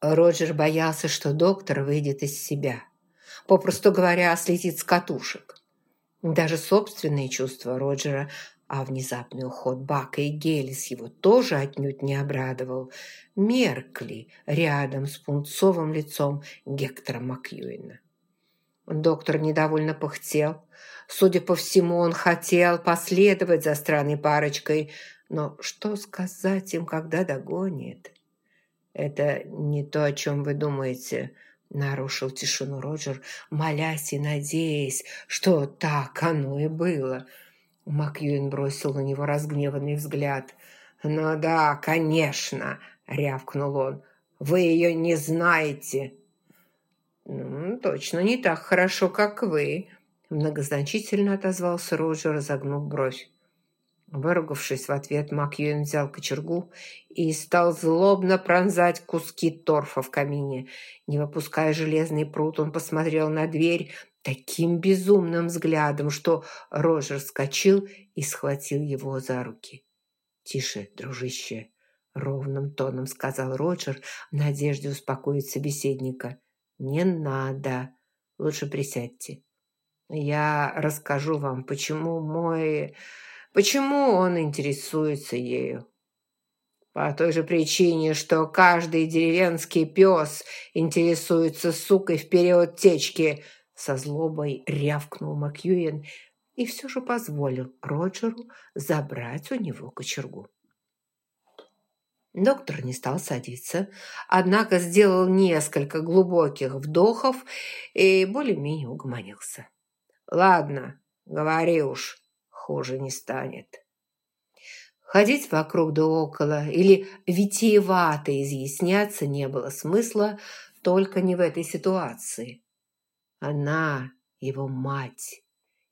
Роджер боялся, что доктор выйдет из себя. Попросту говоря, слетит с катушек. Даже собственные чувства Роджера, а внезапный уход Бака и Гелис его тоже отнюдь не обрадовал, меркли рядом с пунцовым лицом Гектора Макьюина. Доктор недовольно пыхтел. Судя по всему, он хотел последовать за странной парочкой, но что сказать им, когда догонит? «Это не то, о чем вы думаете», – нарушил тишину Роджер, молясь и надеясь, что так оно и было. Макьюин бросил на него разгневанный взгляд. «Ну да, конечно», – рявкнул он. «Вы ее не знаете». «Ну, точно не так хорошо, как вы», – многозначительно отозвался Роджер, разогнув бровь. Выругавшись в ответ, Макьюин взял кочергу и стал злобно пронзать куски торфа в камине. Не выпуская железный пруд, он посмотрел на дверь таким безумным взглядом, что Рожер вскочил и схватил его за руки. «Тише, дружище!» — ровным тоном сказал Роджер в надежде успокоить собеседника. «Не надо. Лучше присядьте. Я расскажу вам, почему мой...» Почему он интересуется ею? По той же причине, что каждый деревенский пес интересуется сукой в период течки, со злобой рявкнул Макьюин и все же позволил Роджеру забрать у него кочергу. Доктор не стал садиться, однако сделал несколько глубоких вдохов и более-менее угомонился. «Ладно, говори уж», хуже не станет. Ходить вокруг да около или витиевато изъясняться не было смысла, только не в этой ситуации. Она его мать,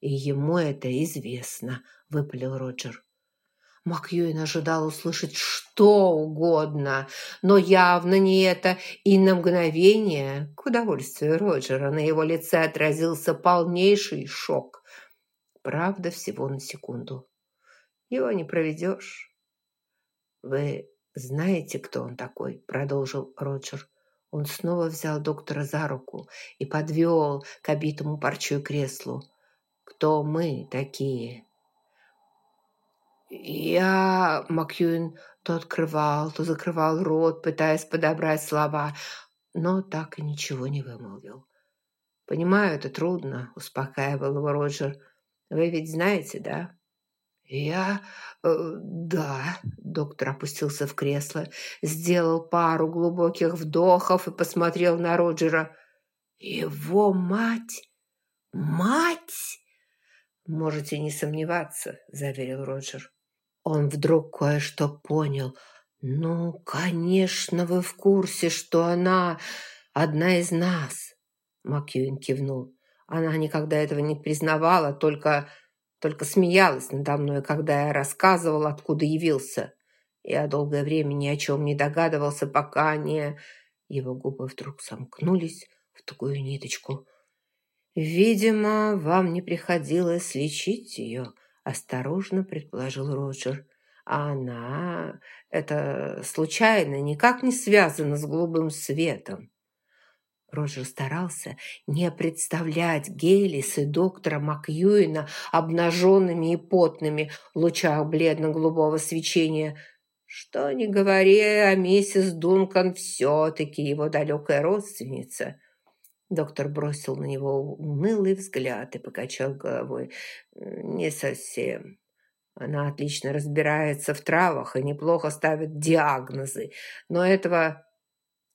и ему это известно, выпалил Роджер. Макьюин ожидал услышать что угодно, но явно не это, и на мгновение, к удовольствию Роджера, на его лице отразился полнейший шок. Правда, всего на секунду. Его не проведешь. «Вы знаете, кто он такой?» – продолжил Роджер. Он снова взял доктора за руку и подвел к обитому парчой креслу. «Кто мы такие?» Я, Макьюин, то открывал, то закрывал рот, пытаясь подобрать слова, но так и ничего не вымолвил. «Понимаю, это трудно», – успокаивал его Роджер. Вы ведь знаете, да?» «Я... Э, да...» Доктор опустился в кресло, сделал пару глубоких вдохов и посмотрел на Роджера. «Его мать? Мать?» «Можете не сомневаться», — заверил Роджер. Он вдруг кое-что понял. «Ну, конечно, вы в курсе, что она одна из нас», — Макьюин кивнул. Она никогда этого не признавала, только, только смеялась надо мной, когда я рассказывал, откуда явился. Я долгое время ни о чем не догадывался, пока не... Его губы вдруг сомкнулись в такую ниточку. «Видимо, вам не приходилось лечить ее», – осторожно предположил Роджер. «А она... это случайно, никак не связано с голубым светом». Роджер старался не представлять Гейлис и доктора Макьюина обнаженными и потными в лучах бледно-голубого свечения. Что ни говори, а миссис Дункан все-таки его далекая родственница. Доктор бросил на него унылый взгляд и покачал головой. «Не совсем. Она отлично разбирается в травах и неплохо ставит диагнозы, но этого,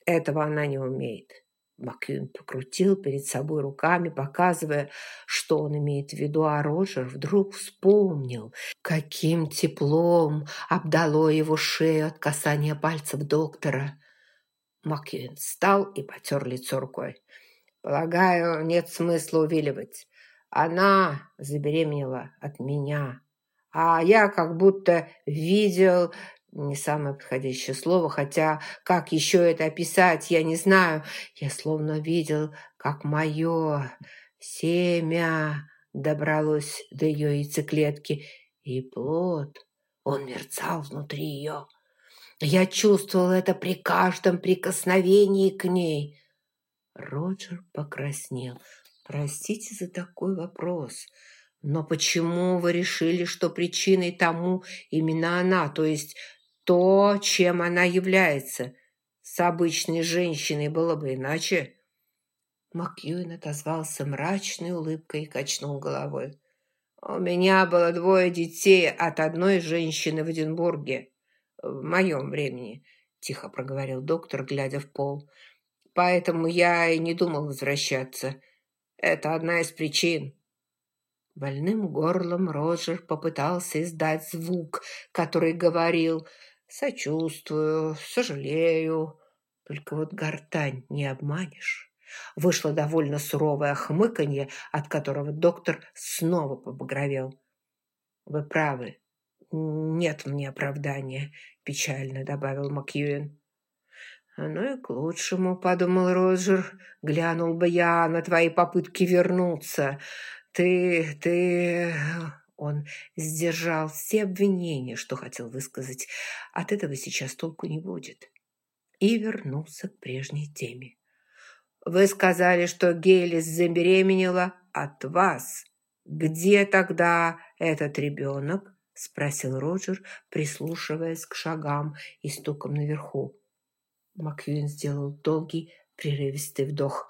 этого она не умеет». Маквин покрутил перед собой руками, показывая, что он имеет в виду, а Роджер вдруг вспомнил, каким теплом обдало его шею от касания пальцев доктора. Маквин встал и потер лицо рукой. «Полагаю, нет смысла увиливать. Она забеременела от меня, а я как будто видел не самое подходящее слово, хотя как еще это описать, я не знаю. Я словно видел, как мое семя добралось до ее яйцеклетки, и плод, он мерцал внутри ее. Я чувствовал это при каждом прикосновении к ней. Роджер покраснел. Простите за такой вопрос. Но почему вы решили, что причиной тому именно она, то есть то, чем она является? С обычной женщиной было бы иначе. Макьюин отозвался мрачной улыбкой и качнул головой. «У меня было двое детей от одной женщины в Эдинбурге. В моем времени», – тихо проговорил доктор, глядя в пол. «Поэтому я и не думал возвращаться. Это одна из причин». Больным горлом Роджер попытался издать звук, который говорил «сочувствую, сожалею». Только вот гортань не обманешь. Вышло довольно суровое хмыканье, от которого доктор снова побагровел. «Вы правы. Нет мне оправдания», – печально добавил Макьюин. «Ну и к лучшему», – подумал Роджер. «Глянул бы я на твои попытки вернуться. Ты... ты...» Он сдержал все обвинения, что хотел высказать. От этого сейчас толку не будет. И вернулся к прежней теме. Вы сказали, что Гейлис забеременела от вас. Где тогда этот ребенок? Спросил Роджер, прислушиваясь к шагам и стукам наверху. Маквин сделал долгий, прерывистый вдох.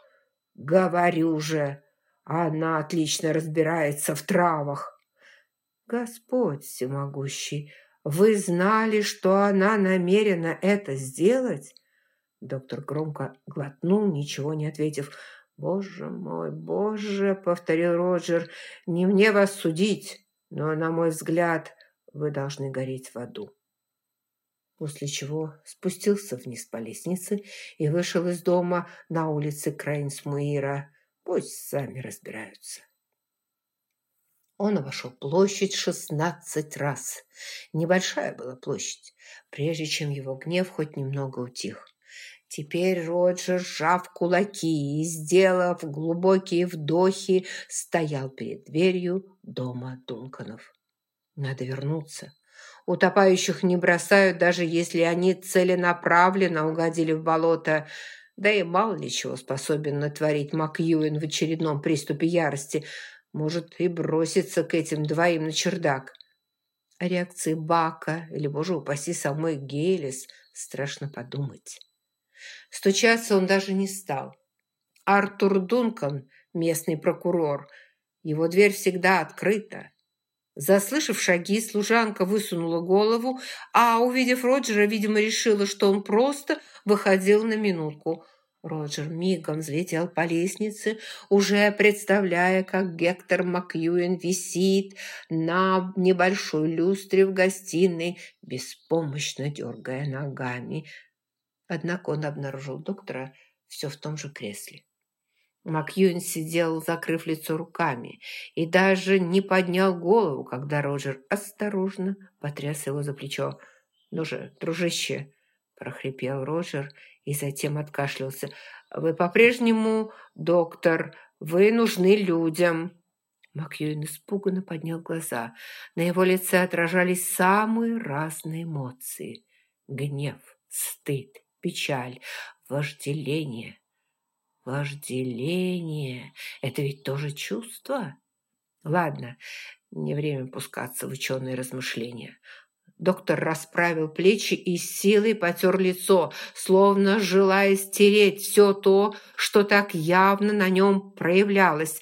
«Говорю же, она отлично разбирается в травах». «Господь всемогущий, вы знали, что она намерена это сделать?» Доктор громко глотнул, ничего не ответив. «Боже мой, боже!» — повторил Роджер. «Не мне вас судить, но, на мой взгляд, вы должны гореть в аду». После чего спустился вниз по лестнице и вышел из дома на улице Крайнсмуира. Пусть сами разбираются. Он обошел площадь шестнадцать раз. Небольшая была площадь, прежде чем его гнев хоть немного утих. Теперь Роджер, сжав кулаки и сделав глубокие вдохи, стоял перед дверью дома Дунканов. Надо вернуться. Утопающих не бросают, даже если они целенаправленно угодили в болото. Да и мало ли чего способен натворить Макьюин в очередном приступе ярости. Может и броситься к этим двоим на чердак. О реакции Бака или, боже упаси, самой Гейлис страшно подумать. Стучаться он даже не стал. Артур Дункан, местный прокурор, его дверь всегда открыта. Заслышав шаги, служанка высунула голову, а, увидев Роджера, видимо, решила, что он просто выходил на минутку. Роджер мигом взлетел по лестнице, уже представляя, как Гектор Макьюин висит на небольшой люстре в гостиной, беспомощно дергая ногами. Однако он обнаружил доктора все в том же кресле. Макьюин сидел, закрыв лицо руками, и даже не поднял голову, когда Роджер осторожно потряс его за плечо. «Ну же, дружище!» – прохрипел Роджер и затем откашлялся. «Вы по-прежнему доктор, вы нужны людям!» Макьюин испуганно поднял глаза. На его лице отражались самые разные эмоции. Гнев, стыд, печаль, вожделение. Вожделение – это ведь тоже чувство? Ладно, не время пускаться в ученые размышления. Доктор расправил плечи и с силой потер лицо, словно желая стереть все то, что так явно на нем проявлялось.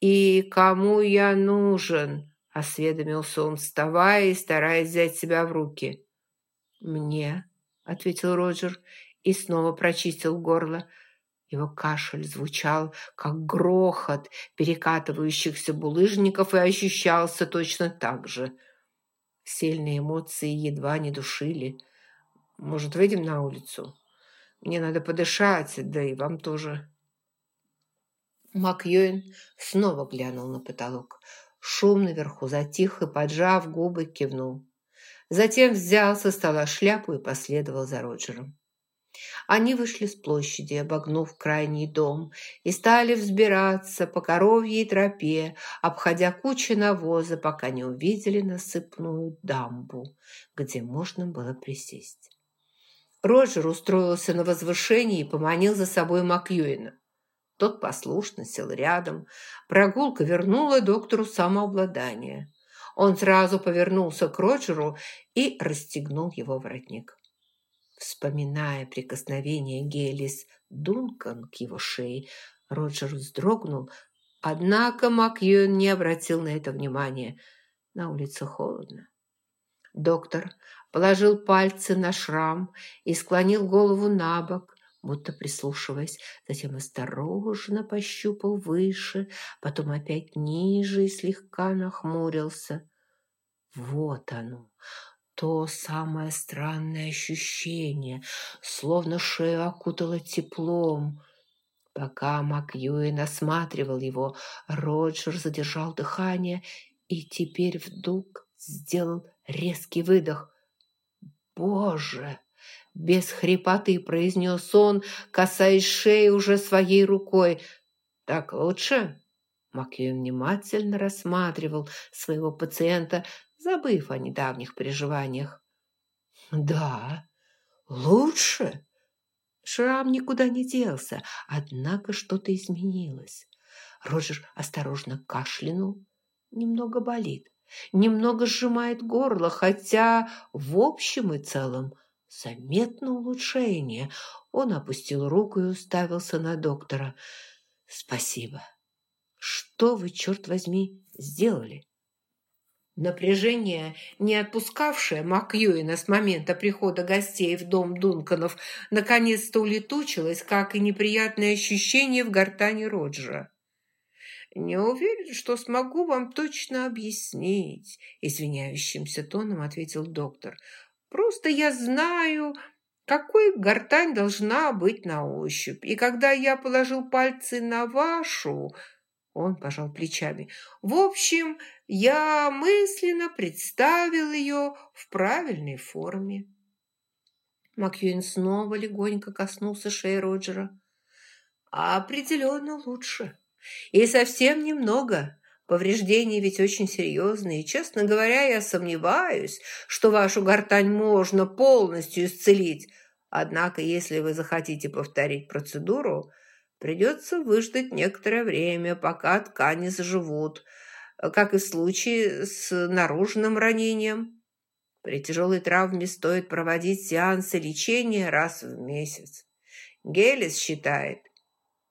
«И кому я нужен?» – осведомился он, вставая и стараясь взять себя в руки. «Мне», – ответил Роджер и снова прочистил горло. Его кашель звучал, как грохот перекатывающихся булыжников и ощущался точно так же. Сильные эмоции едва не душили. «Может, выйдем на улицу? Мне надо подышать, да и вам тоже». Макьюин снова глянул на потолок. Шум наверху затих и, поджав губы, кивнул. Затем взял со стола шляпу и последовал за Роджером. Они вышли с площади, обогнув крайний дом, и стали взбираться по коровьей тропе, обходя кучи навоза, пока не увидели насыпную дамбу, где можно было присесть. Роджер устроился на возвышении и поманил за собой Макьюина. Тот послушно сел рядом. Прогулка вернула доктору самообладание. Он сразу повернулся к Роджеру и расстегнул его воротник. Вспоминая прикосновение Гелис Дункан к его шее, Роджер вздрогнул, однако Макьюэн не обратил на это внимания. На улице холодно. Доктор положил пальцы на шрам и склонил голову на бок, будто прислушиваясь, затем осторожно пощупал выше, потом опять ниже и слегка нахмурился. Вот оно, то самое странное ощущение, словно шею окутало теплом. Пока Макьюин осматривал его, Роджер задержал дыхание и теперь вдруг сделал резкий выдох. «Боже!» – без хрипоты произнес он, касаясь шеи уже своей рукой. «Так лучше?» Макьюин внимательно рассматривал своего пациента, забыв о недавних переживаниях. «Да, лучше!» Шрам никуда не делся, однако что-то изменилось. Роджер осторожно кашлянул. Немного болит, немного сжимает горло, хотя в общем и целом заметно улучшение. Он опустил руку и уставился на доктора. «Спасибо. Что вы, черт возьми, сделали?» Напряжение, не отпускавшее Макьюина с момента прихода гостей в дом Дунканов, наконец-то улетучилось, как и неприятное ощущение в гортани Роджера. «Не уверен, что смогу вам точно объяснить», – извиняющимся тоном ответил доктор. «Просто я знаю, какой гортань должна быть на ощупь. И когда я положил пальцы на вашу, он пожал плечами. В общем, я мысленно представил ее в правильной форме. Макьюин снова легонько коснулся шеи Роджера. «Определенно лучше. И совсем немного. Повреждения ведь очень серьезные. Честно говоря, я сомневаюсь, что вашу гортань можно полностью исцелить. Однако, если вы захотите повторить процедуру, Придется выждать некоторое время, пока ткани заживут, как и в случае с наружным ранением. При тяжелой травме стоит проводить сеансы лечения раз в месяц. Гелис считает.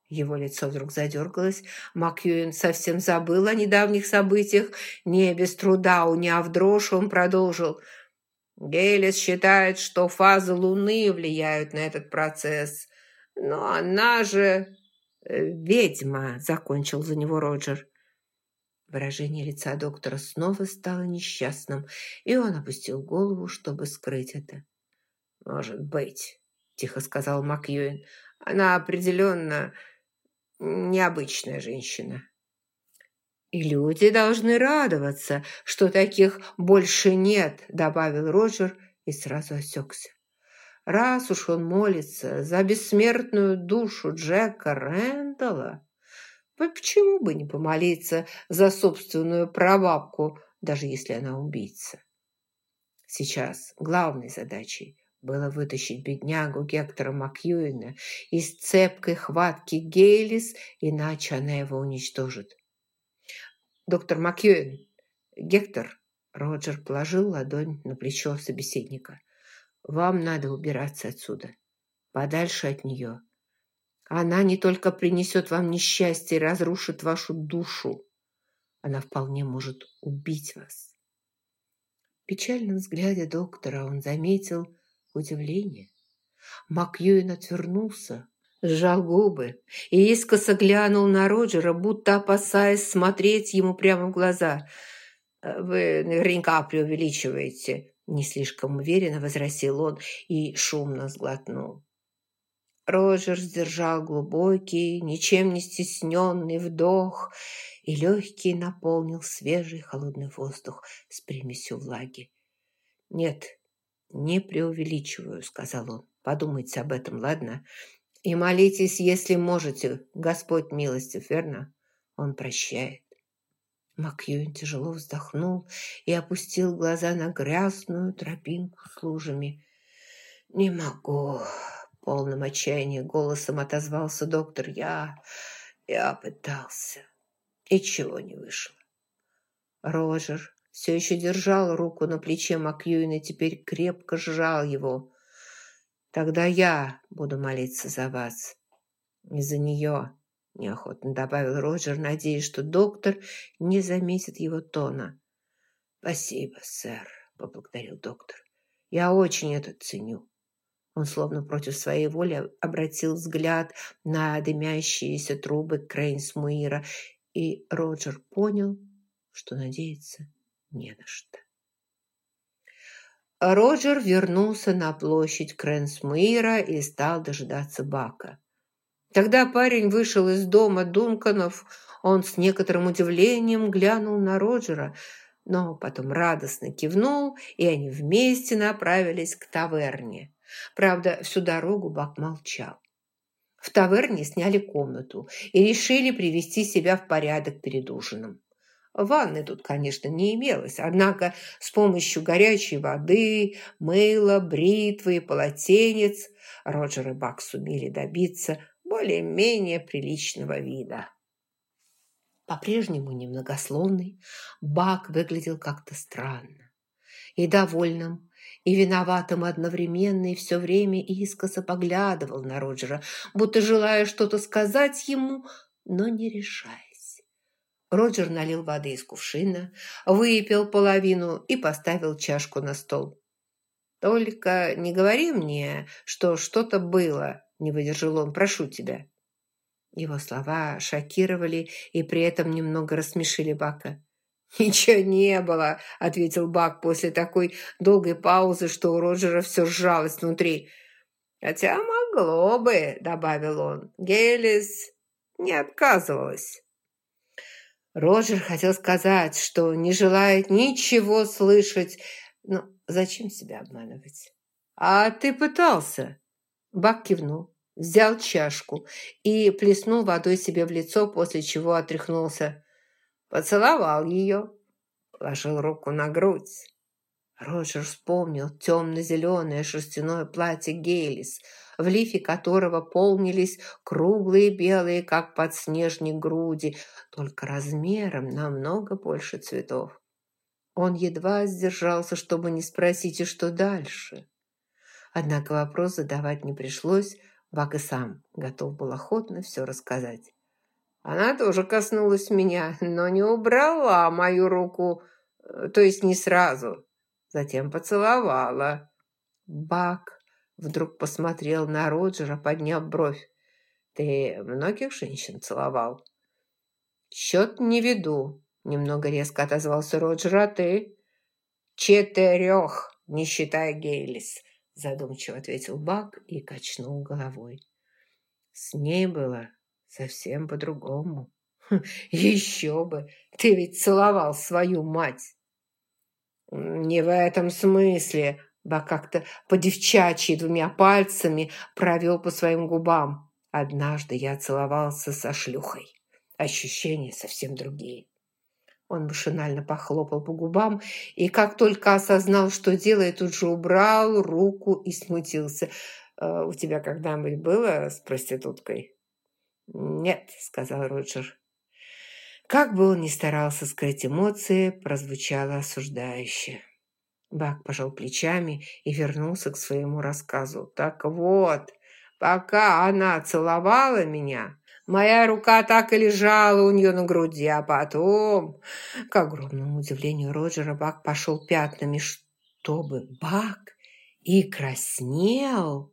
Его лицо вдруг задергалось. Макьюин совсем забыл о недавних событиях. Не без труда, уняв дрожь, он продолжил. Гелис считает, что фазы Луны влияют на этот процесс. Но она же Э, «Ведьма!» – закончил за него Роджер. Выражение лица доктора снова стало несчастным, и он опустил голову, чтобы скрыть это. «Может быть», – тихо сказал Макьюин. «Она определенно необычная женщина». «И люди должны радоваться, что таких больше нет», – добавил Роджер и сразу осекся. Раз уж он молится за бессмертную душу Джека Рэндалла, почему бы не помолиться за собственную прабабку, даже если она убийца? Сейчас главной задачей было вытащить беднягу Гектора Макьюина из цепкой хватки Гейлис, иначе она его уничтожит. «Доктор Макьюин!» «Гектор!» Роджер положил ладонь на плечо собеседника – вам надо убираться отсюда, подальше от нее. Она не только принесет вам несчастье и разрушит вашу душу, она вполне может убить вас. В печальном взгляде доктора он заметил удивление. Макьюин отвернулся, сжал губы и искоса глянул на Роджера, будто опасаясь смотреть ему прямо в глаза. «Вы наверняка преувеличиваете», не слишком уверенно возразил он и шумно сглотнул. Роджер сдержал глубокий, ничем не стесненный вдох, и легкий наполнил свежий холодный воздух с примесью влаги. «Нет, не преувеличиваю», — сказал он. Подумайте об этом, ладно? И молитесь, если можете. Господь милостив, верно? Он прощает. Макьюин тяжело вздохнул и опустил глаза на грязную тропинку с лужами. «Не могу!» – полным отчаянием голосом отозвался доктор. «Я... я пытался. И чего не вышло». Роджер все еще держал руку на плече Макьюина и теперь крепко сжал его. «Тогда я буду молиться за вас, не за нее». – неохотно добавил Роджер, надеясь, что доктор не заметит его тона. «Спасибо, сэр», – поблагодарил доктор. «Я очень это ценю». Он словно против своей воли обратил взгляд на дымящиеся трубы Крейнсмуира, и Роджер понял, что надеяться не на что. Роджер вернулся на площадь Крейнсмуира и стал дожидаться Бака. Когда парень вышел из дома Дунканов, он с некоторым удивлением глянул на Роджера, но потом радостно кивнул, и они вместе направились к таверне. Правда, всю дорогу Бак молчал. В таверне сняли комнату и решили привести себя в порядок перед ужином. Ванны тут, конечно, не имелось, однако с помощью горячей воды, мыла, бритвы и полотенец Роджер и Бак сумели добиться более-менее приличного вида. По-прежнему немногословный, Бак выглядел как-то странно. И довольным, и виноватым одновременно, и все время искоса поглядывал на Роджера, будто желая что-то сказать ему, но не решаясь. Роджер налил воды из кувшина, выпил половину и поставил чашку на стол. «Только не говори мне, что что-то было», не выдержал он. «Прошу тебя». Его слова шокировали и при этом немного рассмешили Бака. «Ничего не было», — ответил Бак после такой долгой паузы, что у Роджера все сжалось внутри. «Хотя могло бы», — добавил он. «Гелис не отказывалась». Роджер хотел сказать, что не желает ничего слышать, но зачем себя обманывать? «А ты пытался?» Бак кивнул взял чашку и плеснул водой себе в лицо, после чего отряхнулся. Поцеловал ее, положил руку на грудь. Роджер вспомнил темно-зеленое шерстяное платье Гейлис, в лифе которого полнились круглые белые, как подснежник, груди, только размером намного больше цветов. Он едва сдержался, чтобы не спросить, и что дальше. Однако вопрос задавать не пришлось, Бак и сам готов был охотно все рассказать. Она тоже коснулась меня, но не убрала мою руку, э, то есть не сразу. Затем поцеловала. Бак вдруг посмотрел на Роджера, подняв бровь. «Ты многих женщин целовал?» «Счет не веду», — немного резко отозвался Роджер. «А ты?» «Четырех, не считая Гейлис задумчиво ответил Бак и качнул головой. С ней было совсем по-другому. Еще бы, ты ведь целовал свою мать. Не в этом смысле, Бак как-то по-девчачьи двумя пальцами провел по своим губам. Однажды я целовался со шлюхой. Ощущения совсем другие. Он машинально похлопал по губам и, как только осознал, что делает, тут же убрал руку и смутился. «Э, «У тебя когда-нибудь было с проституткой?» «Нет», — сказал Роджер. Как бы он ни старался скрыть эмоции, прозвучало осуждающе. Бак пожал плечами и вернулся к своему рассказу. «Так вот, пока она целовала меня, Моя рука так и лежала у нее на груди, а потом, к огромному удивлению Роджера, Бак пошел пятнами, чтобы Бак и краснел.